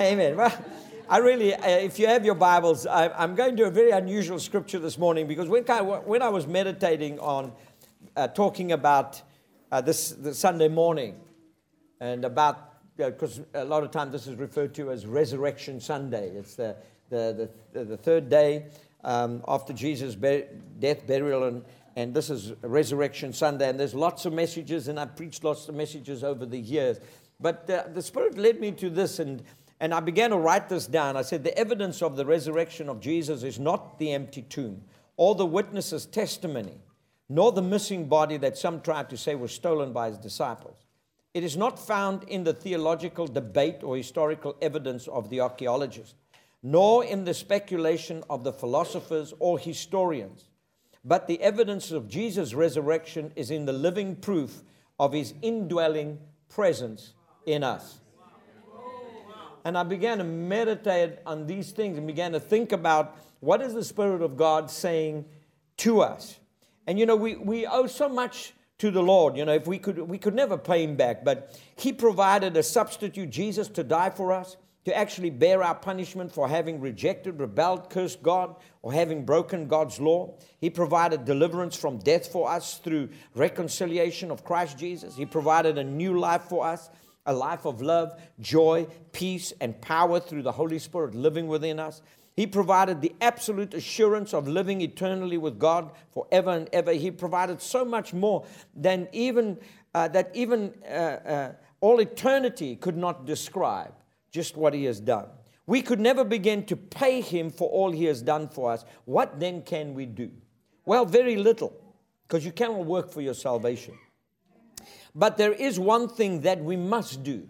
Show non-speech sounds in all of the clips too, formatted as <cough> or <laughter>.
Amen. Well, I really, uh, if you have your Bibles, I, am going to a very unusual scripture this morning because when I, when I was meditating on uh, talking about uh, this, this Sunday morning and about, because a lot of times this is referred to as Resurrection Sunday. It's the, the, the, the third day um, after Jesus' death, burial, and, and this is Resurrection Sunday. And there's lots of messages, and I've preached lots of messages over the years. But uh, the Spirit led me to this, and, and I began to write this down. I said, The evidence of the resurrection of Jesus is not the empty tomb or the witness's testimony, nor the missing body that some tried to say was stolen by his disciples. It is not found in the theological debate or historical evidence of the archaeologists, nor in the speculation of the philosophers or historians. But the evidence of Jesus' resurrection is in the living proof of his indwelling presence in us. And I began to meditate on these things and began to think about what is the Spirit of God saying to us. And you know, we, we owe so much to the Lord. You know, if we could, we could never pay him back, but he provided a substitute, Jesus, to die for us, to actually bear our punishment for having rejected, rebelled, cursed God, or having broken God's law. He provided deliverance from death for us through reconciliation of Christ Jesus. He provided a new life for us a life of love, joy, peace, and power through the Holy Spirit living within us. He provided the absolute assurance of living eternally with God forever and ever. He provided so much more than even uh, that even uh, uh, all eternity could not describe just what He has done. We could never begin to pay Him for all He has done for us. What then can we do? Well, very little, because you cannot work for your salvation. But there is one thing that we must do.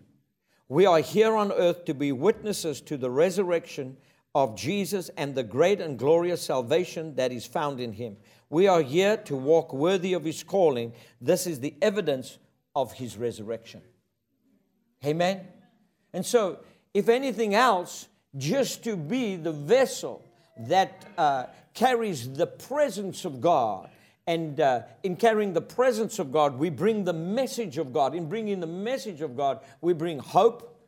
We are here on earth to be witnesses to the resurrection of Jesus and the great and glorious salvation that is found in him. We are here to walk worthy of his calling. This is the evidence of his resurrection. Amen. And so, if anything else, just to be the vessel that uh, carries the presence of God and uh, in carrying the presence of God, we bring the message of God. In bringing the message of God, we bring hope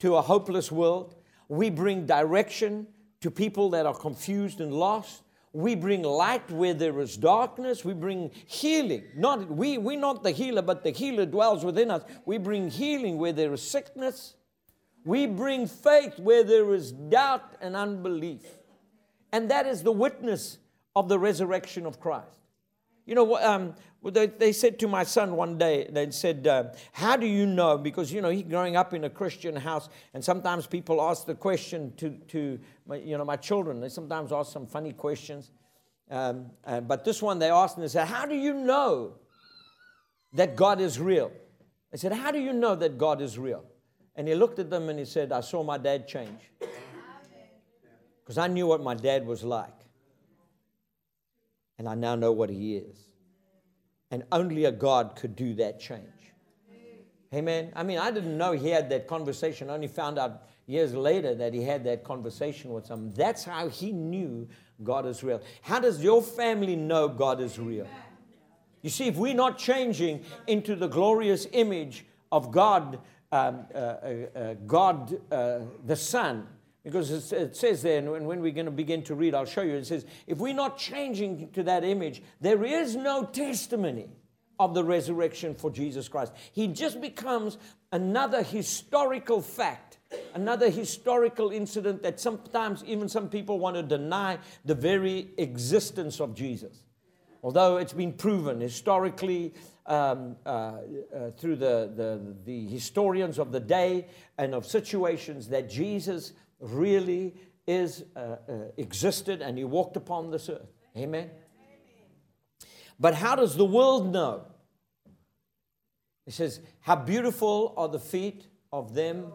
to a hopeless world. We bring direction to people that are confused and lost. We bring light where there is darkness. We bring healing. Not we, we're not the healer, but the healer dwells within us. We bring healing where there is sickness. We bring faith where there is doubt and unbelief. And that is the witness of the resurrection of Christ. You know, um, they, they, said to my son one day, they said, uh, How do you know? Because, you know, he's growing up in a Christian house, and sometimes people ask the question to, to my, you know, my children. They sometimes ask some funny questions. Um, uh, but this one they asked, and they said, How do you know that God is real? I said, How do you know that God is real? And he looked at them and he said, I saw my dad change. Because I knew what my dad was like and I now know what He is. And only a God could do that change. Amen. I mean, I didn't know he had that conversation. I only found out years later that he had that conversation with some. That's how he knew God is real. How does your family know God is real? You see, if we're not changing into the glorious image of God, um, uh, uh, uh, God uh, the Son, because it says there, and when we're going to begin to read, I'll show you, it says, if we're not changing to that image, there is no testimony of the resurrection for Jesus Christ. He just becomes another historical fact, another historical incident that sometimes even some people want to deny the very existence of Jesus. Although it's been proven historically um, uh, uh, through the, the, the historians of the day and of situations that Jesus really is uh, uh, existed and he walked upon this earth. Amen. But how does the world know? He says, How beautiful are the feet of them.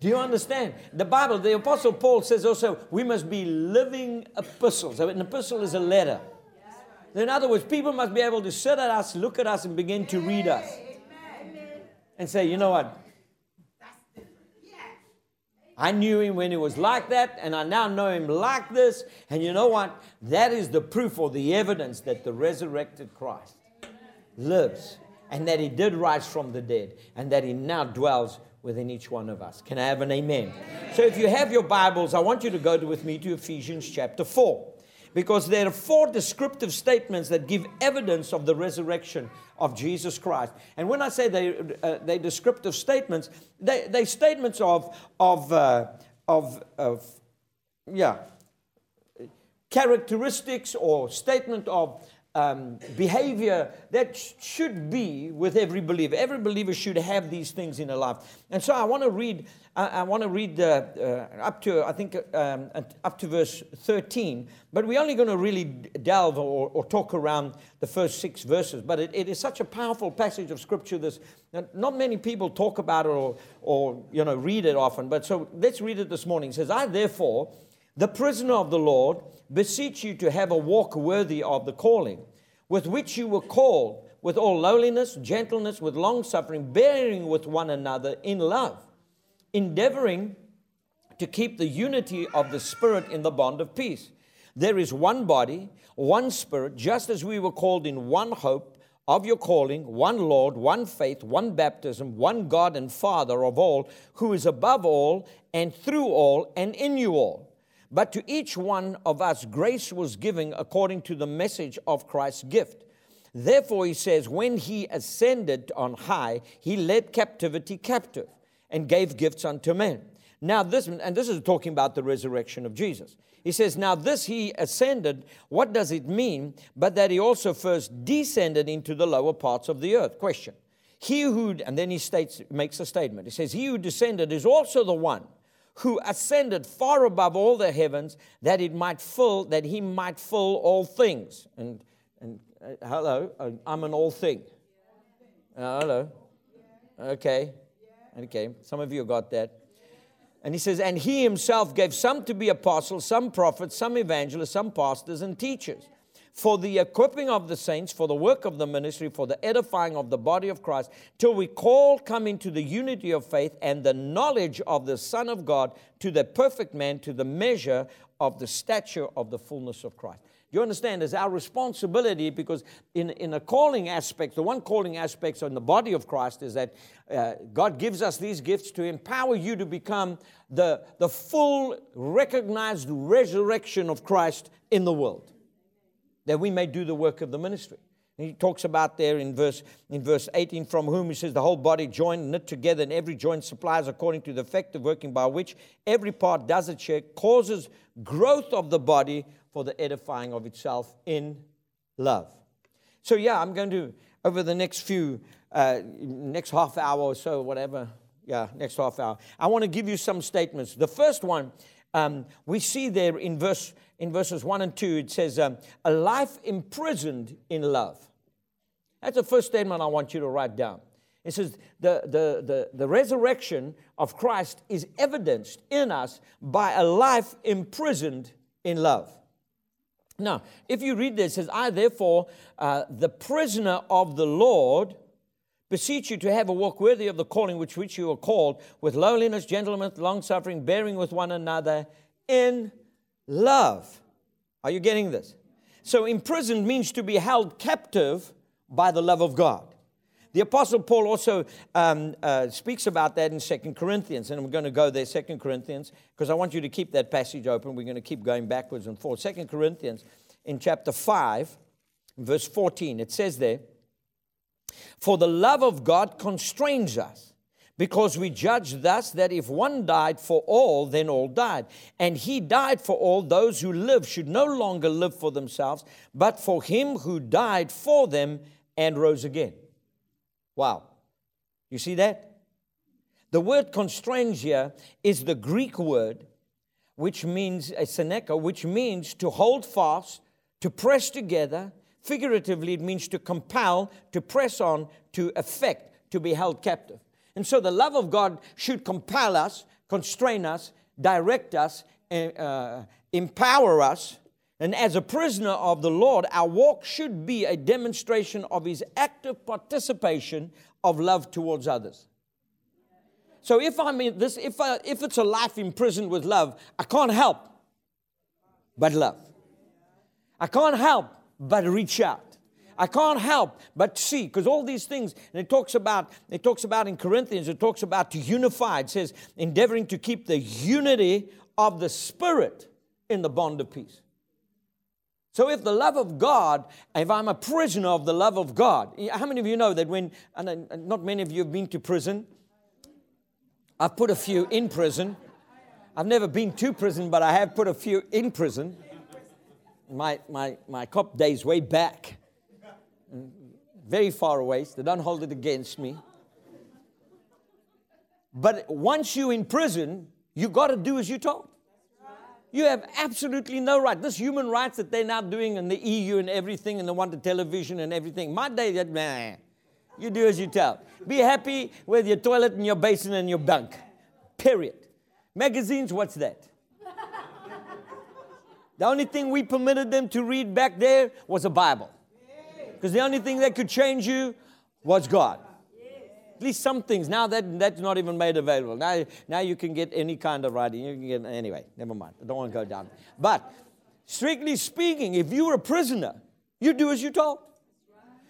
Do you understand? The Bible, the Apostle Paul says also, we must be living epistles. An epistle is a letter. In other words, people must be able to sit at us, look at us, and begin to read us and say, you know what? I knew him when he was like that, and I now know him like this. And you know what? That is the proof or the evidence that the resurrected Christ lives and that He did rise from the dead, and that He now dwells within each one of us. Can I have an amen? amen? So if you have your Bibles, I want you to go with me to Ephesians chapter 4 because there are four descriptive statements that give evidence of the resurrection of Jesus Christ. And when I say they, uh, they descriptive statements, they, they statements of, of, uh, of, of, yeah, characteristics or statement of um, behavior that sh- should be with every believer. Every believer should have these things in their life. And so I want to read. I, I want to read uh, uh, up to I think um, up to verse 13. But we're only going to really delve or, or, talk around the first six verses. But it, it is such a powerful passage of scripture. This not many people talk about it or or you know read it often. But so let's read it this morning. It says, "I therefore." The prisoner of the Lord, beseech you to have a walk worthy of the calling with which you were called, with all lowliness, gentleness, with long suffering, bearing with one another in love, endeavoring to keep the unity of the Spirit in the bond of peace. There is one body, one Spirit, just as we were called in one hope of your calling, one Lord, one faith, one baptism, one God and Father of all, who is above all and through all and in you all. But to each one of us, grace was given according to the message of Christ's gift. Therefore, he says, when he ascended on high, he led captivity captive and gave gifts unto men. Now, this, and this is talking about the resurrection of Jesus. He says, Now, this he ascended, what does it mean? But that he also first descended into the lower parts of the earth. Question. He who, and then he states, makes a statement. He says, He who descended is also the one who ascended far above all the heavens that it might fill that he might fill all things. And and uh, hello uh, i'm an all thing. Uh, hello. Okay. Okay some of you got that. And he says and he himself gave some to be apostles some prophets some evangelists some pastors and teachers for the equipping of the saints, for the work of the ministry, for the edifying of the body of Christ, till we all come into the unity of faith and the knowledge of the Son of God, to the perfect man, to the measure of the stature of the fullness of Christ. Do you understand? It's our responsibility because, in, in a calling aspect, the one calling aspect on the body of Christ is that uh, God gives us these gifts to empower you to become the, the full recognized resurrection of Christ in the world that we may do the work of the ministry. And he talks about there in verse, in verse 18, from whom he says, the whole body joined, knit together, and every joint supplies according to the effective working by which every part does its share, causes growth of the body for the edifying of itself in love. So, yeah, I'm going to, over the next few, uh, next half hour or so, whatever, yeah, next half hour, I want to give you some statements. The first one, um, we see there in verse in verses 1 and 2, it says, um, A life imprisoned in love. That's the first statement I want you to write down. It says, the, the, the, the resurrection of Christ is evidenced in us by a life imprisoned in love. Now, if you read this, it says, I therefore, uh, the prisoner of the Lord, beseech you to have a walk worthy of the calling which which you are called, with lowliness, gentleness, long suffering, bearing with one another in love. Are you getting this? So, imprisoned means to be held captive by the love of God. The Apostle Paul also um, uh, speaks about that in Second Corinthians, and I'm going to go there, Second Corinthians, because I want you to keep that passage open. We're going to keep going backwards and forwards. Second Corinthians in chapter 5, verse 14, it says there, For the love of God constrains us because we judge thus that if one died for all, then all died. And he died for all, those who live should no longer live for themselves, but for him who died for them and rose again. Wow. You see that? The word constrains is the Greek word, which means a seneka, which means to hold fast, to press together. Figuratively, it means to compel, to press on, to affect, to be held captive. And so the love of God should compel us, constrain us, direct us, uh, empower us. And as a prisoner of the Lord, our walk should be a demonstration of His active participation of love towards others. So if I'm in this, if, I, if it's a life imprisoned with love, I can't help but love. I can't help but reach out. I can't help but see, because all these things, and it talks about, it talks about in Corinthians, it talks about to unify. It says, endeavoring to keep the unity of the Spirit in the bond of peace. So, if the love of God, if I'm a prisoner of the love of God, how many of you know that when, and not many of you have been to prison, I've put a few in prison. I've never been to prison, but I have put a few in prison. My, my, my cop days way back, very far away, so don't hold it against me. But once you're in prison, you got to do as you're told. You have absolutely no right. This human rights that they're now doing in the EU and everything, and they want the television and everything. My day, that man, you do as you tell. Be happy with your toilet and your basin and your bunk. Period. Magazines, what's that? the only thing we permitted them to read back there was a Bible. Because the only thing that could change you was God at least some things. Now that that's not even made available. Now, now you can get any kind of writing. You can get anyway. Never mind. I don't want to go down. But strictly speaking, if you were a prisoner, you do as you're told.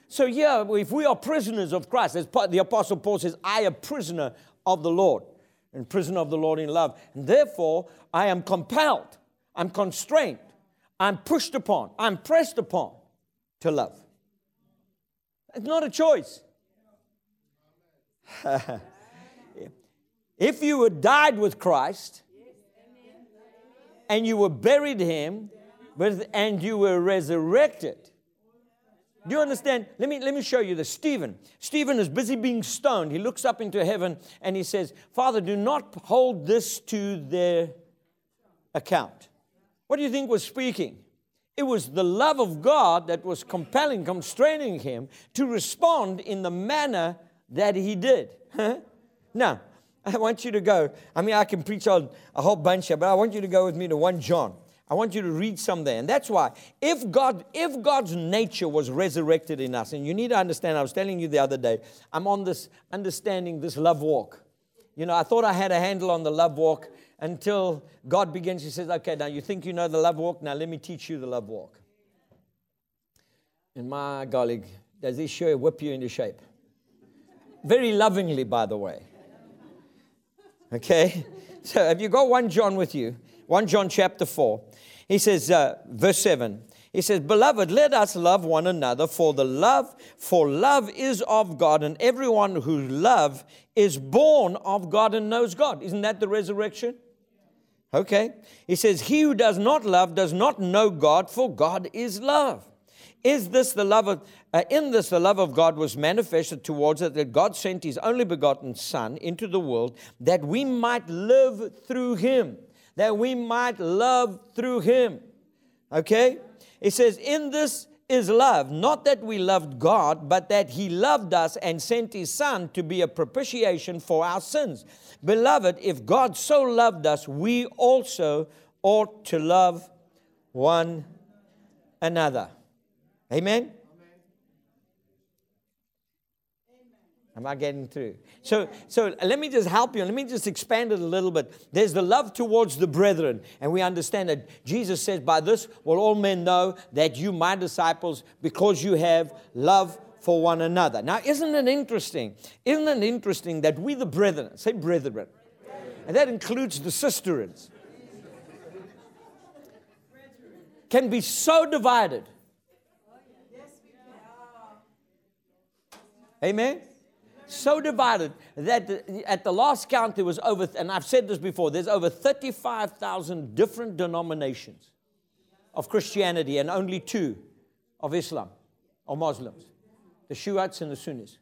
So yeah, if we are prisoners of Christ, as the Apostle Paul says, I am prisoner of the Lord, and prisoner of the Lord in love. And therefore, I am compelled, I'm constrained, I'm pushed upon, I'm pressed upon to love. It's not a choice. <laughs> if you had died with Christ and you were buried him and you were resurrected, do you understand? Let me, let me show you this. Stephen. Stephen is busy being stoned. He looks up into heaven and he says, Father, do not hold this to their account. What do you think was speaking? It was the love of God that was compelling, constraining him to respond in the manner that he did. now, I want you to go. I mean, I can preach on a whole bunch here, but I want you to go with me to 1 John. I want you to read some there. And that's why if God, if God's nature was resurrected in us, and you need to understand, I was telling you the other day, I'm on this understanding this love walk. You know, I thought I had a handle on the love walk until God begins. He says, okay, now you think you know the love walk. Now let me teach you the love walk. And my golly, does he sure whip you into shape? Very lovingly, by the way. Okay? <laughs> So have you got 1 John with you? 1 John chapter 4. He says, uh, verse 7. He says, Beloved, let us love one another, for the love, for love is of God, and everyone who love is born of God and knows God. Isn't that the resurrection? Okay. He says, He who does not love does not know God, for God is love. Is this the love of, uh, in this the love of God was manifested towards us that God sent his only begotten Son into the world that we might live through him, that we might love through him. Okay? It says, In this is love, not that we loved God, but that he loved us and sent his Son to be a propitiation for our sins. Beloved, if God so loved us, we also ought to love one another. Amen? Am I getting through? So, so let me just help you. Let me just expand it a little bit. There's the love towards the brethren. And we understand that Jesus says, By this will all men know that you, my disciples, because you have love for one another. Now, isn't it interesting? Isn't it interesting that we, the brethren, say brethren, and that includes the sisterins, can be so divided Amen? So divided that at the last count there was over, and I've said this before, there's over 35,000 different denominations of Christianity and only two of Islam or Muslims the Shiites and the Sunnis.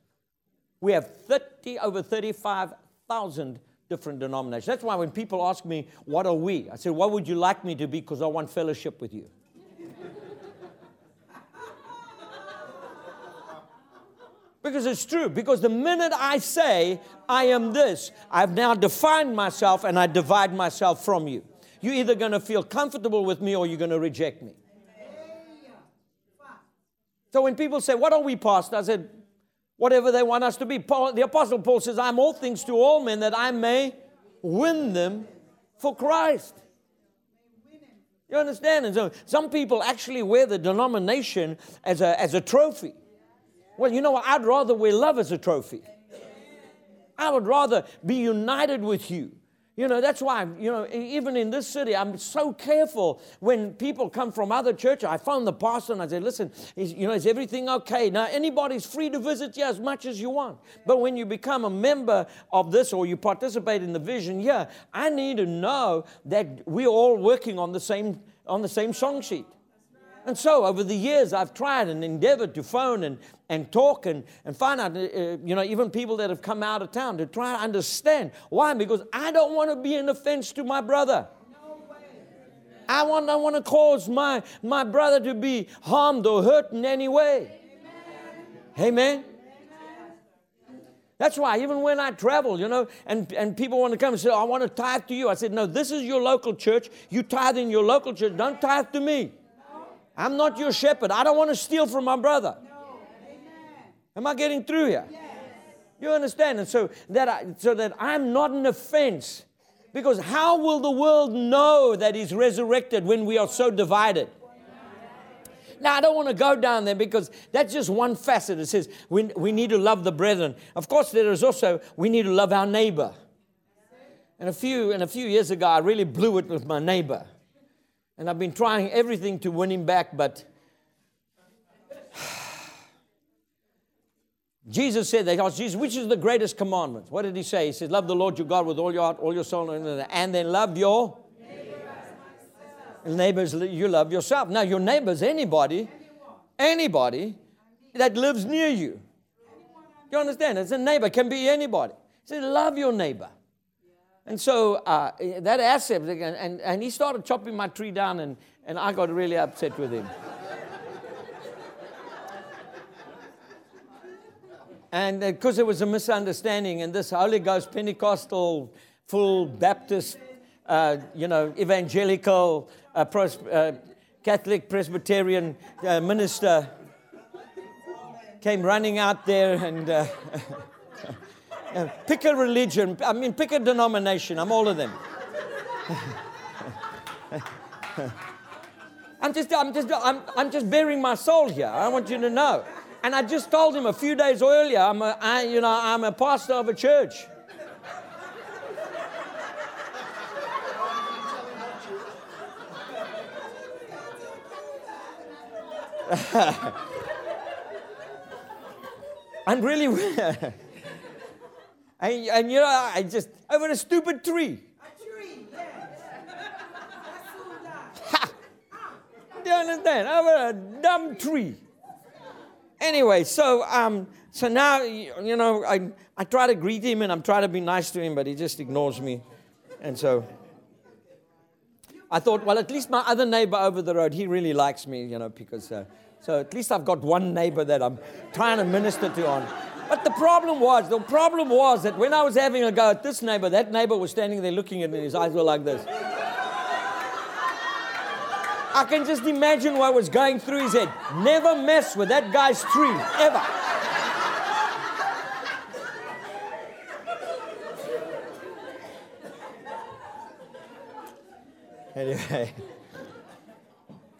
We have 30, over 35,000 different denominations. That's why when people ask me, What are we? I say, What would you like me to be? Because I want fellowship with you. Because it's true. Because the minute I say, I am this, I've now defined myself and I divide myself from you. You're either going to feel comfortable with me or you're going to reject me. So when people say, What are we, Pastor? I said, Whatever they want us to be. Paul, the Apostle Paul says, I'm all things to all men that I may win them for Christ. You understand? And so some people actually wear the denomination as a, as a trophy. Well, you know what? I'd rather wear love as a trophy. I would rather be united with you. You know, that's why, you know, even in this city, I'm so careful when people come from other churches. I phone the pastor and I say, listen, is, you know, is everything okay? Now, anybody's free to visit you as much as you want. But when you become a member of this or you participate in the vision, yeah, I need to know that we're all working on the same, on the same song sheet. And so over the years, I've tried and endeavored to phone and, and talk and, and find out, uh, you know, even people that have come out of town to try to understand. Why? Because I don't want to be an offense to my brother. I want, I want to cause my, my brother to be harmed or hurt in any way. Amen. Amen. That's why even when I travel, you know, and, and people want to come and say, I want to tithe to you. I said, no, this is your local church. You tithe in your local church. Don't tithe to me. I'm not your shepherd. I don't want to steal from my brother. No. Am I getting through here? Yes. You understand? And so that, I, so that I'm not an offense. Because how will the world know that he's resurrected when we are so divided? Now, I don't want to go down there because that's just one facet. It says we, we need to love the brethren. Of course, there is also we need to love our neighbor. And a few, and a few years ago, I really blew it with my neighbor. And I've been trying everything to win him back, but <sighs> Jesus said, they asked oh, Jesus, which is the greatest commandment? What did he say? He said, Love the Lord your God with all your heart, all your soul, and then love your neighbors. You love yourself. Now, your neighbor's anybody, anybody that lives near you. You understand? It's a neighbor, can be anybody. He said, Love your neighbor. And so uh, that asset, and, and, he started chopping my tree down, and, and I got really upset with him. and because uh, was a misunderstanding, and this Holy Ghost Pentecostal, full Baptist, uh, you know, evangelical, uh, pros- uh, Catholic Presbyterian uh, minister came running out there and. <laughs> Uh, pick a religion. I mean, pick a denomination. I'm all of them. I'm just, I'm just, I'm, I'm just bearing my soul here. I want you to know. And I just told him a few days earlier, I'm a, I, you know, I'm a pastor of a church. <laughs> and really, <laughs> <laughs> And, and you know, I just, over a stupid tree. A tree, yes. ha! Do you understand? Over a dumb tree. Anyway, so um, so now you know I I try to greet him and I'm trying to be nice to him, but he just ignores me, and so I thought, well, at least my other neighbor over the road, he really likes me, you know, because uh, so at least I've got one neighbor that I'm trying to minister to on. But the problem was, the problem was that when I was having a go at this neighbor, that neighbor was standing there looking at me, his eyes were like this. I can just imagine what was going through his head. Never mess with that guy's tree, ever. <laughs> Anyway.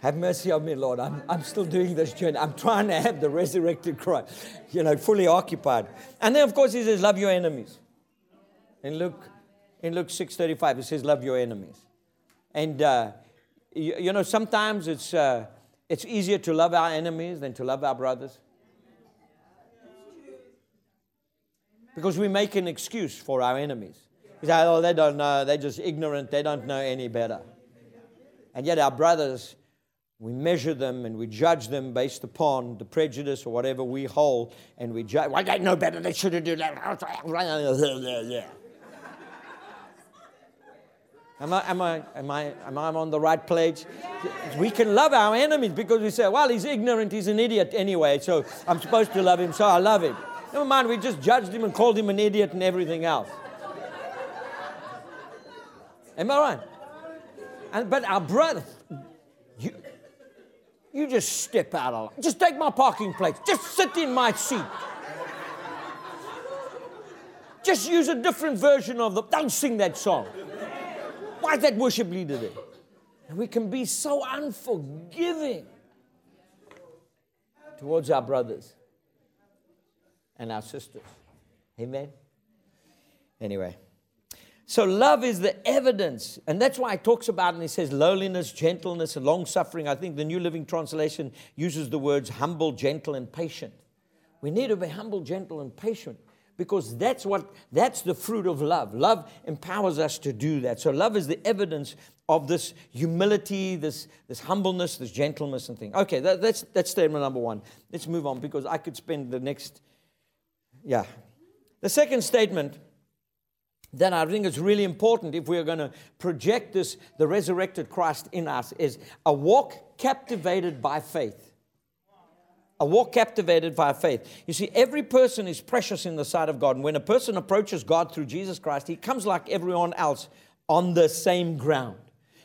Have mercy on me, Lord. I'm, I'm still doing this journey. I'm trying to have the resurrected Christ, you know, fully occupied. And then, of course, he says, love your enemies. In Luke, in Luke 6.35, he says, love your enemies. And, uh, you, you, know, sometimes it's, uh, it's easier to love our enemies than to love our brothers. Because we make an excuse for our enemies. We say, oh, they don't know. They're just ignorant. They don't know any better. And yet our brothers we measure them and we judge them based upon the prejudice or whatever we hold, and we judge. Well, they know better. They shouldn't do that. <laughs> Am I, am, I, am, I, am I on the right page? We can love our enemies because we say, well, he's ignorant, he's an idiot anyway, so I'm supposed to love him, so I love him. Never mind, we just judged him and called him an idiot and everything else. Am I right? And, but our brother, you, you just step out of line. Just take my parking place. Just sit in my seat. Just use a different version of the. Don't sing that song. Why is that worship leader there? And we can be so unforgiving towards our brothers. and our sisters. Amen? Anyway. So, love is the evidence. And that's why it talks about, and he says lowliness, gentleness, and long suffering. I think the New Living Translation uses the words humble, gentle, and patient. We need to be humble, gentle, and patient because that's what that's the fruit of love love empowers us to do that so love is the evidence of this humility this this humbleness this gentleness and thing okay that, that's that's statement number one let's move on because i could spend the next yeah the second statement that I think it's really important if we're going to project this, the resurrected Christ in us, is a walk captivated by faith. A walk captivated by faith. You see, every person is precious in the sight of God. And when a person approaches God through Jesus Christ, he comes like everyone else on the same ground.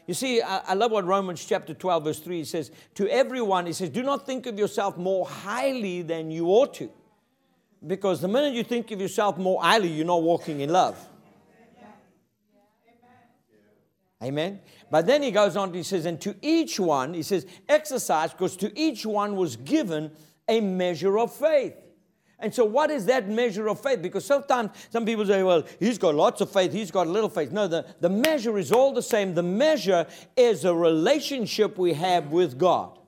You see, I, I love what Romans chapter 12, verse 3 says. To everyone, he says, Do not think of yourself more highly than you ought to. Because the minute you think of yourself more highly, you're not walking in love. Amen. But then he goes on, he says, and to each one, he says, exercise, because to each one was given a measure of faith. And so, what is that measure of faith? Because sometimes some people say, well, he's got lots of faith, he's got little faith. No, the, the measure is all the same. The measure is a relationship we have with God.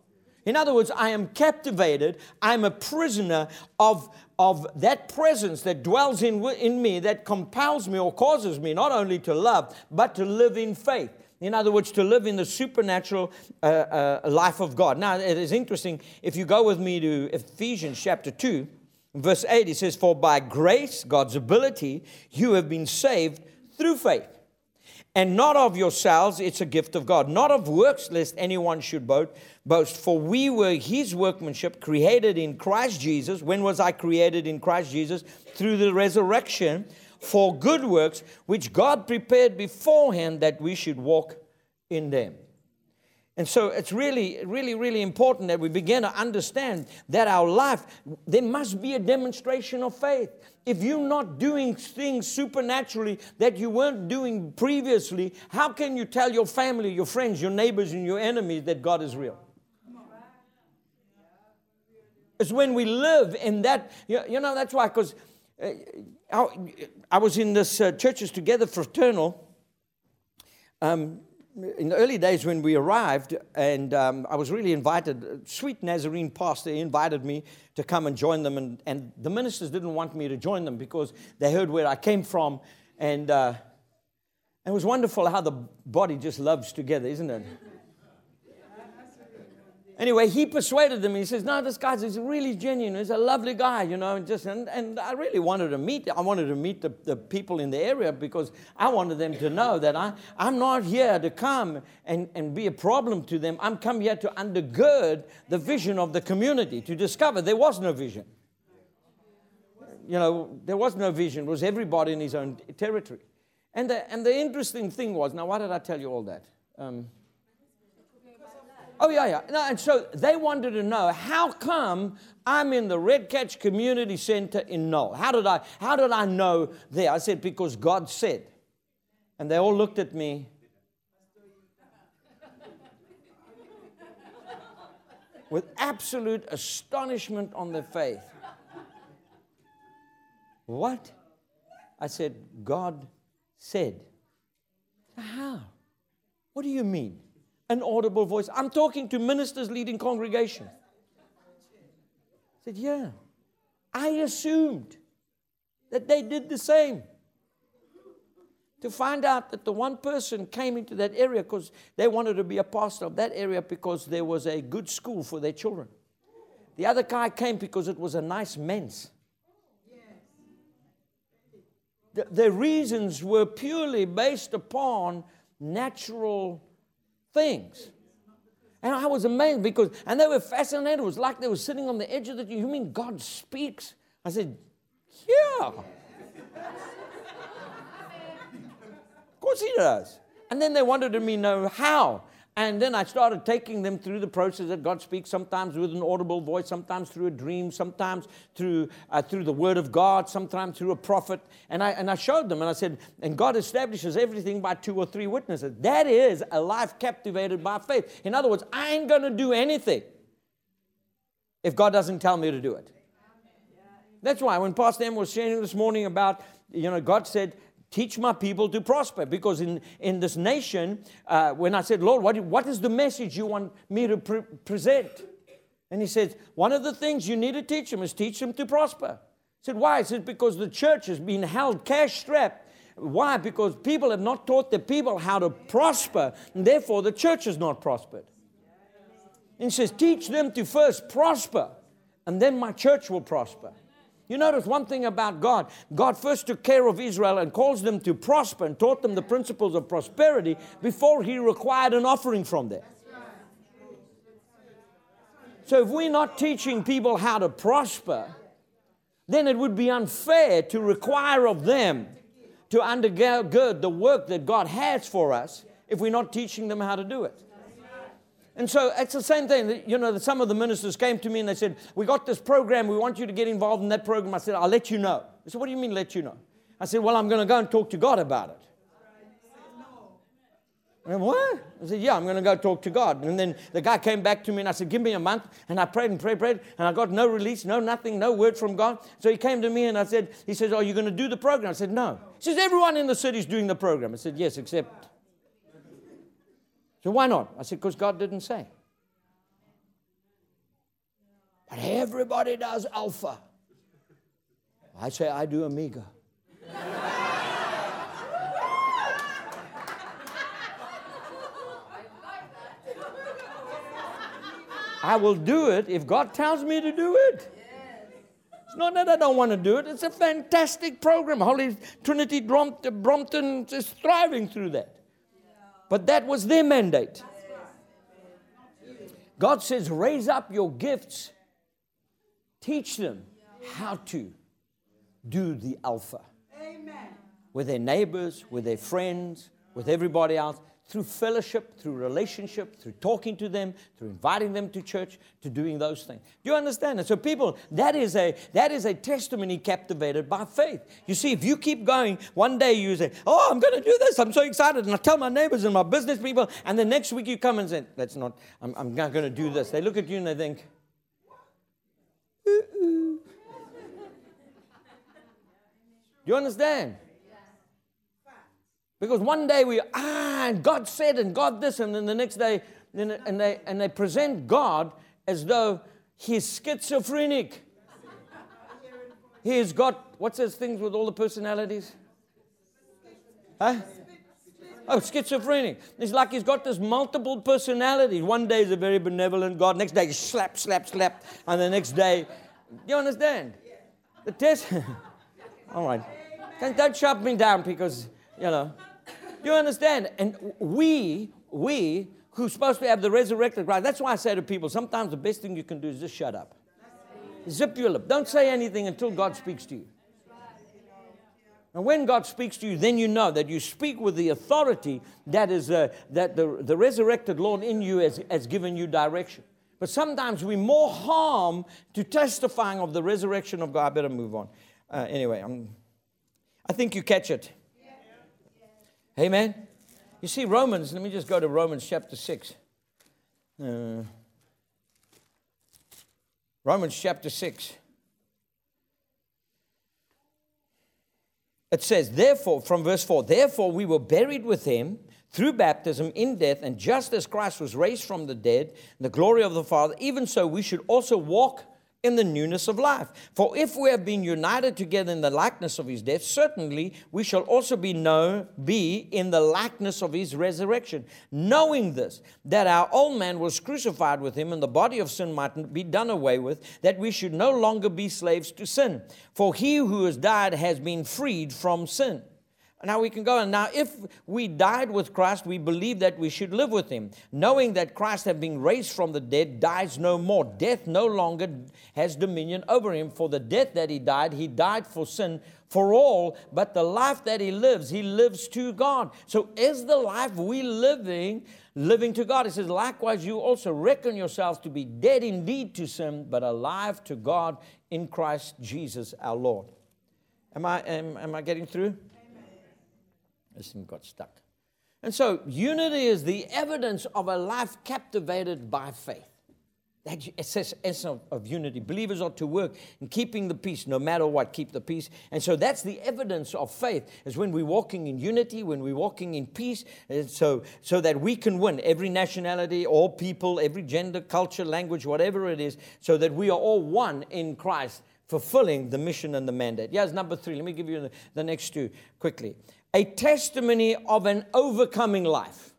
In other words, I am captivated, I'm a prisoner of, of that presence that dwells in, in me, that compels me or causes me not only to love, but to live in faith. In other words, to live in the supernatural uh, uh, life of God. Now, it is interesting. If you go with me to Ephesians chapter 2, verse 8, it says, For by grace, God's ability, you have been saved through faith and not of yourselves, it's a gift of God, not of works, lest anyone should boast. For we were his workmanship, created in Christ Jesus. When was I created in Christ Jesus? Through the resurrection, for good works, which God prepared beforehand that we should walk in them. And so it's really, really, really important that we begin to understand that our life, there must be a demonstration of faith. If you're not doing things supernaturally that you weren't doing previously, how can you tell your family, your friends, your neighbors, and your enemies that God is real? It's when we live in that, you know, that's why, because uh, I, was in this uh, churches together fraternal. Um, in the early days when we arrived, and um, I was really invited, sweet Nazarene pastor invited me to come and join them. And, and the ministers didn't want me to join them because they heard where I came from. And uh, it was wonderful how the body just loves together, isn't it? Anyway, he persuaded them. He says, "No, this guy's is really genuine. He's a lovely guy, you know." And just and, and I really wanted to meet. I wanted to meet the, the people in the area because I wanted them to know that I I'm not here to come and, and be a problem to them. I'm come here to undergird the vision of the community to discover there was no vision. You know, there was no vision. It was everybody in his own territory. And the, and the interesting thing was, now why did I tell you all that? Um, Oh, yeah, yeah. No, and so they wanted to know how come I'm in the Redcatch Community Center in Knowle? How did I, how did I know there? I said, because God said. And they all looked at me. <laughs> with absolute astonishment on their face. What? I said, God said. How? What do you mean? An audible voice. I'm talking to ministers leading congregation. I said, Yeah. I assumed that they did the same. To find out that the one person came into that area because they wanted to be a pastor of that area because there was a good school for their children. The other guy came because it was a nice men's. The, the reasons were purely based upon natural things. And I was amazed because, and they were fascinated. It was like they were sitting on the edge of the, you mean God speaks? I said, yeah. of course he does. And then they wanted to me know how. And then I started taking them through the process that God speaks, sometimes with an audible voice, sometimes through a dream, sometimes through, uh, through the word of God, sometimes through a prophet. And I, and I showed them and I said, and God establishes everything by two or three witnesses. That is a life captivated by faith. In other words, I ain't going to do anything if God doesn't tell me to do it. That's why when Pastor M was sharing this morning about, you know, God said, teach my people to prosper. Because in, in this nation, uh, when I said, Lord, what, what is the message you want me to pre- present? And he said, one of the things you need to teach them is teach them to prosper. I said, why? He said, because the church has been held cash strapped. Why? Because people have not taught the people how to prosper, and therefore the church has not prospered. And he says, teach them to first prosper, and then my church will prosper. You notice one thing about God God first took care of Israel and calls them to prosper and taught them the principles of prosperity before He required an offering from them. So if we're not teaching people how to prosper, then it would be unfair to require of them to undergird the work that God has for us if we're not teaching them how to do it. And so it's the same thing. You know, some of the ministers came to me and they said, We got this program. We want you to get involved in that program. I said, I'll let you know. They said, What do you mean, let you know? I said, Well, I'm going to go and talk to God about it. I said, what? I said, yeah, I'm going to go talk to God. And then the guy came back to me and I said, give me a month. And I prayed and prayed, prayed, and I got no release, no nothing, no word from God. So he came to me and I said, he says, are you going to do the program? I said, no. He says, everyone in the city is doing the program. I said, yes, except. So why not? I said, because God didn't say. But everybody does alpha. I say, I do omega. I will do it if God tells me to do it. It's not that I don't want to do it. It's a fantastic program. Holy Trinity Brompton is thriving through that. But that was their mandate. God says, raise up your gifts, teach them how to do the alpha. Amen. With their neighbors, with their friends, with everybody else through fellowship, through relationship, through talking to them, through inviting them to church, to doing those things. Do you understand? And so people, that is a that is a testimony captivated by faith. You see, if you keep going, one day you say, Oh, I'm gonna do this, I'm so excited, and I tell my neighbors and my business people, and the next week you come and say, That's not, I'm, I'm not gonna do this. They look at you and they think, Ooh. Do you understand? Because one day we, ah, and God said, and God this, and then the next day, and they, and they present God as though he's schizophrenic. He's got, what's those things with all the personalities? Huh? Oh, schizophrenic. It's like he's got this multiple personality. One day he's a very benevolent God, next day slap, slap, slap, and the next day, you understand? The test. <laughs> all right. Don't shut me down because, you know. You understand? And we, we who's supposed to have the resurrected Christ, that's why I say to people, sometimes the best thing you can do is just shut up. Zip your lip. Don't say anything until God speaks to you. And when God speaks to you, then you know that you speak with the authority that is uh, that the, the resurrected Lord in you has, has given you direction. But sometimes we more harm to testifying of the resurrection of God. I better move on. Uh, anyway, I'm, I think you catch it. Amen. You see, Romans, let me just go to Romans chapter 6. Uh, Romans chapter 6. It says, therefore, from verse 4, therefore we were buried with him through baptism in death, and just as Christ was raised from the dead, the glory of the Father, even so we should also walk in the newness of life. For if we have been united together in the likeness of his death, certainly we shall also be known be in the likeness of his resurrection. Knowing this, that our old man was crucified with him, and the body of sin might be done away with, that we should no longer be slaves to sin. For he who has died has been freed from sin. Now we can go And Now, if we died with Christ, we believe that we should live with him, knowing that Christ, having been raised from the dead, dies no more. Death no longer has dominion over him. For the death that he died, he died for sin for all, but the life that he lives, he lives to God. So is the life we living living to God? He says, likewise, you also reckon yourselves to be dead indeed to sin, but alive to God in Christ Jesus our Lord. Am I, am, am I getting through? Thing got stuck. And so, unity is the evidence of a life captivated by faith. That's essence of, unity. Believers are to work in keeping the peace, no matter what, keep the peace. And so that's the evidence of faith, is when we're walking in unity, when we're walking in peace, uh, so, so that we can win every nationality, all people, every gender, culture, language, whatever it is, so that we are all one in Christ, fulfilling the mission and the mandate. Yes, number three. Let me give you the next two quickly. A testimony of an overcoming life.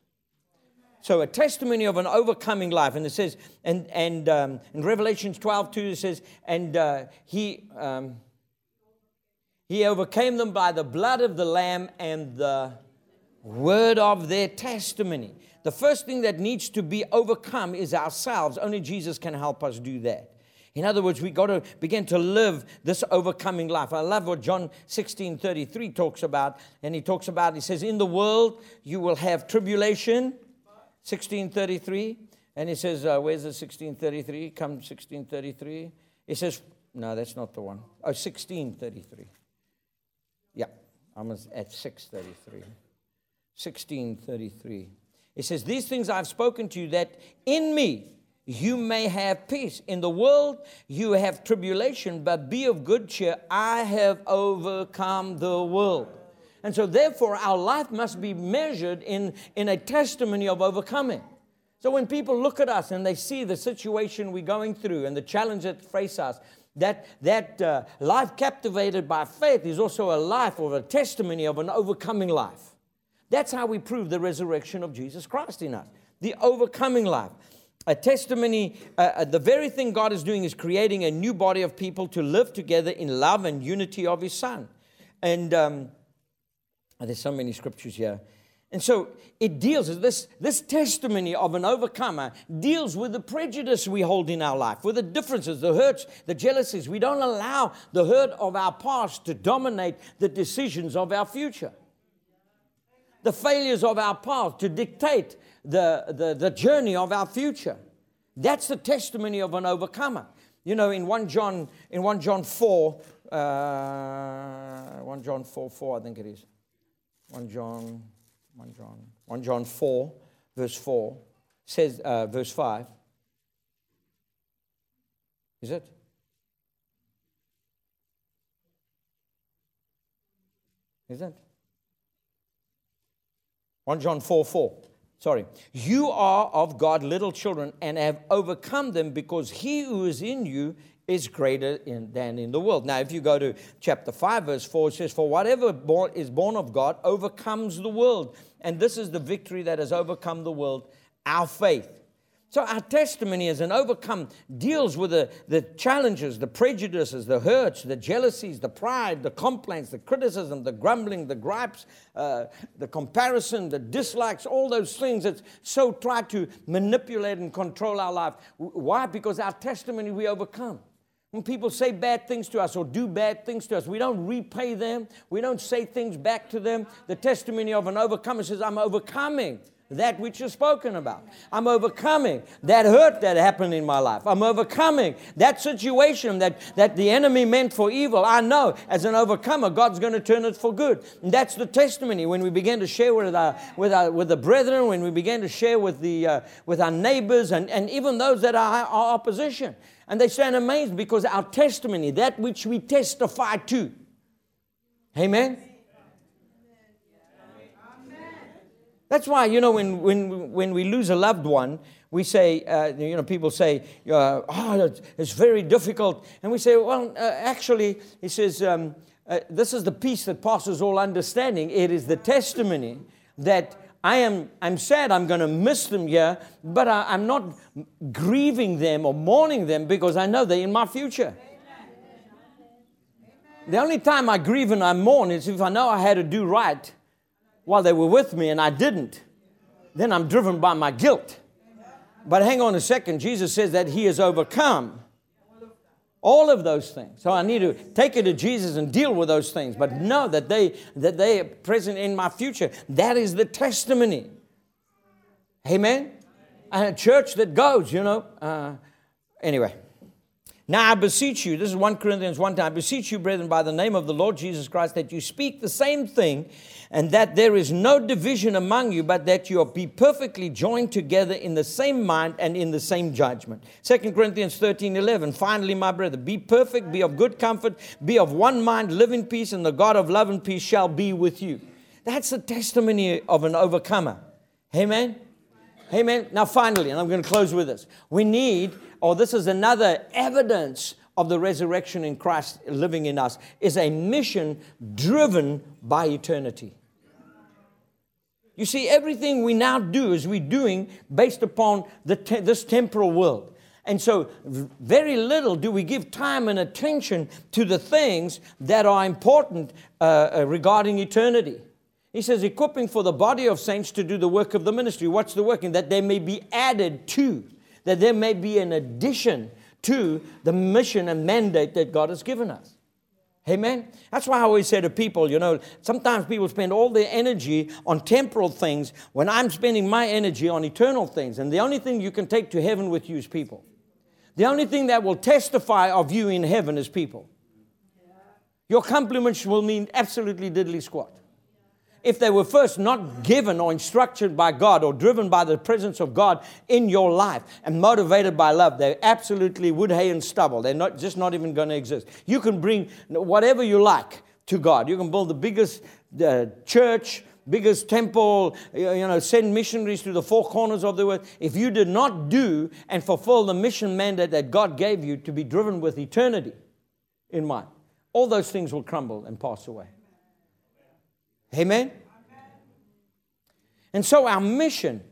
So a testimony of an overcoming life. And it says, and, and um, in Revelations 12, 2, it says, and uh, he, um, he overcame them by the blood of the Lamb and the word of their testimony. The first thing that needs to be overcome is ourselves. Only Jesus can help us do that. In other words, we got to begin to live this overcoming life. I love what John 16 33 talks about. And he talks about, he says, In the world you will have tribulation, 1633. And he says, uh, Where's the 1633? Come 1633. He says, No, that's not the one. Oh, 1633. Yeah, I'm at 633. 1633. He says, These things I've spoken to you that in me you may have peace. In the world you have tribulation, but be of good cheer. I have overcome the world. And so, therefore, our life must be measured in, in a testimony of overcoming. So, when people look at us and they see the situation we're going through and the challenge that face us, that, that uh, life captivated by faith is also a life or a testimony of an overcoming life. That's how we prove the resurrection of Jesus Christ in us the overcoming life. A testimony, uh, uh the very thing God is doing is creating a new body of people to live together in love and unity of His Son. And um, there's so many scriptures here. And so it deals with this, this testimony of an overcomer deals with the prejudice we hold in our life, with the differences, the hurts, the jealousies. We don't allow the hurt of our past to dominate the decisions of our future. The failures of our past to dictate the, the, the journey of our future. That's the testimony of an overcomer. You know, in 1 John, in 1 John 4, uh, 1 John 4, 4, I think it is. 1 John, 1 John, 1 John 4, verse 4, says, uh, verse 5. Is it? Is it? 1 John 4 4. Sorry. You are of God little children and have overcome them because he who is in you is greater in, than in the world. Now, if you go to chapter 5, verse 4, it says, For whatever born, is born of God overcomes the world. And this is the victory that has overcome the world, our faith. So, our testimony as an overcome deals with the, the challenges, the prejudices, the hurts, the jealousies, the pride, the complaints, the criticism, the grumbling, the gripes, uh, the comparison, the dislikes, all those things that so try to manipulate and control our life. Why? Because our testimony we overcome. When people say bad things to us or do bad things to us, we don't repay them. We don't say things back to them. The testimony of an overcomer says, I'm overcoming that which is spoken about. I'm overcoming that hurt that happened in my life. I'm overcoming that situation that, that the enemy meant for evil. I know as an overcomer, God's going to turn it for good. And that's the testimony when we begin to share with our, with our, with the brethren, when we begin to share with, the, uh, with our neighbors and, and even those that are our opposition. And they stand amazed because our testimony, that which we testify to. Amen? That's why, you know, when, when, when we lose a loved one, we say, uh, you know, people say, uh, oh, it's very difficult. And we say, well, uh, actually, he says, um, uh, this is the peace that passes all understanding. It is the testimony that I am I'm sad I'm going to miss them here, but I, am not grieving them or mourning them because I know they're in my future. The only time I grieve and I mourn is if I know I had to do right while they were with me and I didn't. Then I'm driven by my guilt. But hang on a second. Jesus says that He has overcome all of those things. So I need to take it to Jesus and deal with those things, but know that they that they are present in my future. That is the testimony. Amen. And a church that goes, you know. Uh, anyway, Now I beseech you, this is 1 Corinthians 1 time, I beseech you, brethren, by the name of the Lord Jesus Christ, that you speak the same thing, and that there is no division among you, but that you be perfectly joined together in the same mind and in the same judgment. 2 Corinthians 13 11, finally, my brother, be perfect, be of good comfort, be of one mind, live in peace, and the God of love and peace shall be with you. That's the testimony of an overcomer. Amen. Amen. Now, finally, and I'm going to close with this. We need, or this is another evidence of the resurrection in Christ living in us, is a mission driven by eternity. You see, everything we now do is we're doing based upon te- this temporal world. And so, very little do we give time and attention to the things that are important uh, uh regarding eternity. He says, equipping for the body of saints to do the work of the ministry. What's the working? That they may be added to, that there may be an addition to the mission and mandate that God has given us. Amen. That's why I always say to people, you know, sometimes people spend all their energy on temporal things when I'm spending my energy on eternal things. And the only thing you can take to heaven with you is people. The only thing that will testify of you in heaven is people. Your compliments will mean absolutely diddly squat if they were first not given or instructed by God or driven by the presence of God in your life and motivated by love, they absolutely wood, hay, and stubble. They're not, just not even going to exist. You can bring whatever you like to God. You can build the biggest uh, church, biggest temple, you know, send missionaries to the four corners of the world. If you did not do and fulfill the mission mandate that God gave you to be driven with eternity in mind, all those things will crumble and pass away. Amen? And so our mission,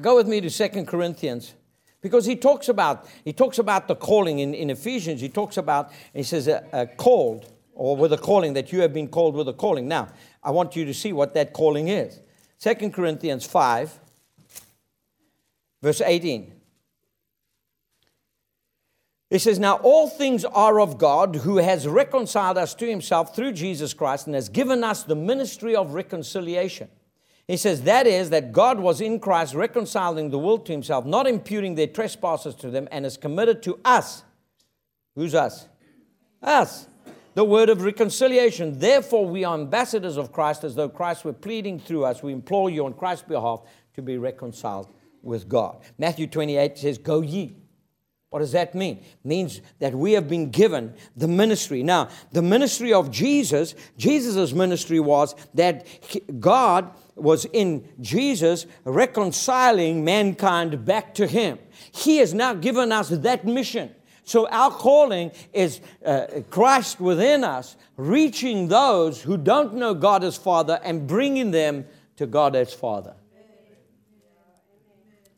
go with me to Second Corinthians, because he talks about he talks about the calling in, in Ephesians. He talks about, he says, uh, uh, called, or with a calling, that you have been called with a calling. Now, I want you to see what that calling is. Second Corinthians 5, verse 18. It says, Now all things are of God who has reconciled us to himself through Jesus Christ and has given us the ministry of reconciliation. He says, That is, that God was in Christ reconciling the world to himself, not imputing their trespasses to them, and has committed to us. Who's us? Us. The word of reconciliation. Therefore, we are ambassadors of Christ as though Christ were pleading through us. We implore you on Christ's behalf to be reconciled with God. Matthew 28 says, Go ye. What does that mean? It means that we have been given the ministry. Now, the ministry of Jesus, Jesus' ministry was that God was in Jesus reconciling mankind back to Him. He has now given us that mission. So, our calling is uh, Christ within us, reaching those who don't know God as Father and bringing them to God as Father.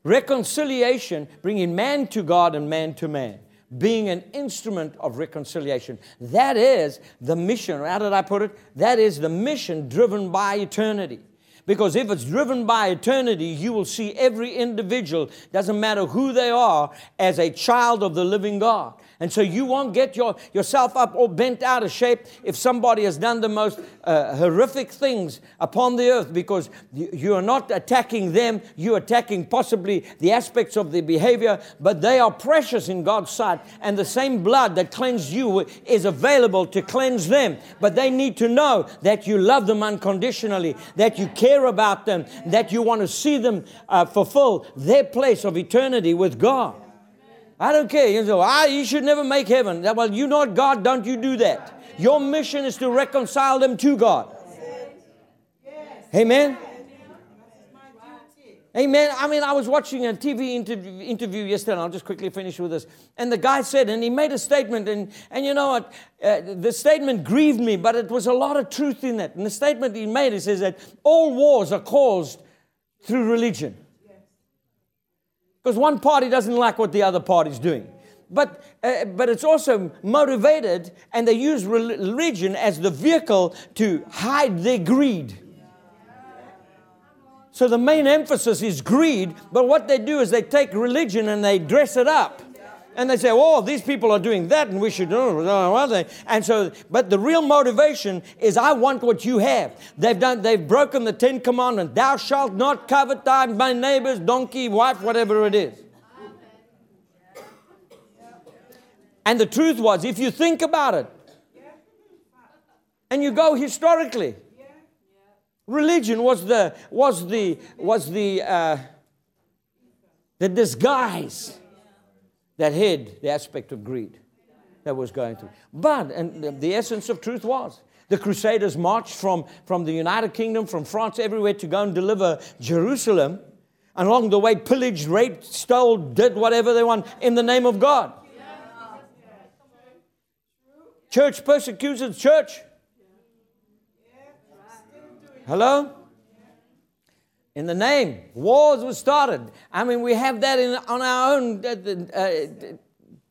Reconciliation, bringing man to God and man to man, being an instrument of reconciliation. That is the mission. How did I put it? That is the mission driven by eternity. Because if it's driven by eternity, you will see every individual, doesn't matter who they are, as a child of the living God. And so you won't get your, yourself up or bent out of shape if somebody has done the most uh, horrific things upon the earth because you, you are not attacking them, you're attacking possibly the aspects of their behavior, but they are precious in God's sight. And the same blood that cleansed you is available to cleanse them. But they need to know that you love them unconditionally, that you care about them, that you want to see them uh, fulfill their place of eternity with God. I don't care. You say, you should never make heaven. Well, you're not God, don't you do that. Your mission is to reconcile them to God. Amen. Amen. I mean, I was watching a TV interview, interview yesterday, and I'll just quickly finish with this. And the guy said, and he made a statement, and, and you know what? Uh, the statement grieved me, but it was a lot of truth in that. And the statement he made, he says that all wars are caused through religion. Because one party doesn't like what the other party's doing. But, uh, but it's also motivated, and they use religion as the vehicle to hide their greed. So the main emphasis is greed, but what they do is they take religion and they dress it up and they say, "Oh, these people are doing that, and we should do it." And so, but the real motivation is, "I want what you have." They've done. They've broken the Ten Commandments: "Thou shalt not covet thy my neighbor's donkey, wife, whatever it is." And the truth was, if you think about it, and you go historically, religion was the was the was the uh, the disguise that hid the aspect of greed that was going through. But and the essence of truth was the Crusaders marched from, from the United Kingdom, from France, everywhere to go and deliver Jerusalem. And along the way, pillaged, raped, stole, did whatever they want in the name of God. Church persecuted church. Hello? In the name, wars were started. I mean, we have that in, on our own uh, uh,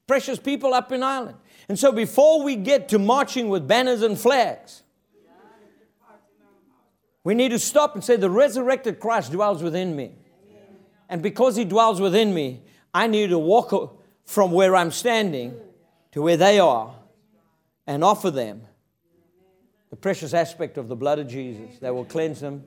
precious people up in Ireland. And so before we get to marching with banners and flags, we need to stop and say, The resurrected Christ dwells within me. And because he dwells within me, I need to walk from where I'm standing to where they are and offer them the precious aspect of the blood of Jesus that will cleanse them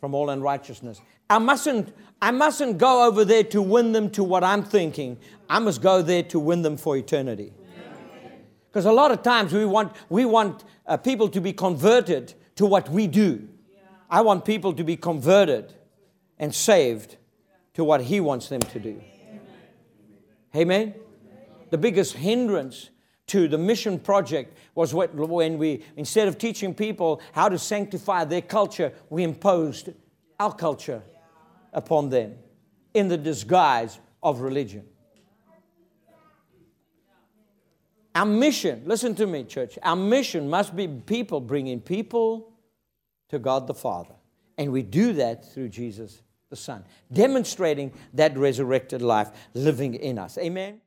from all unrighteousness. I mustn't, I mustn't go over there to win them to what I'm thinking. I must go there to win them for eternity. Because a lot of times we want, we want uh, people to be converted to what we do. I want people to be converted and saved to what He wants them to do. Amen? The biggest hindrance to the mission project was what, when we, instead of teaching people how to sanctify their culture, we imposed our culture upon them in the disguise of religion. Our mission, listen to me, church, our mission must be people bringing people to God the Father. And we do that through Jesus the Son, demonstrating that resurrected life living in us. Amen.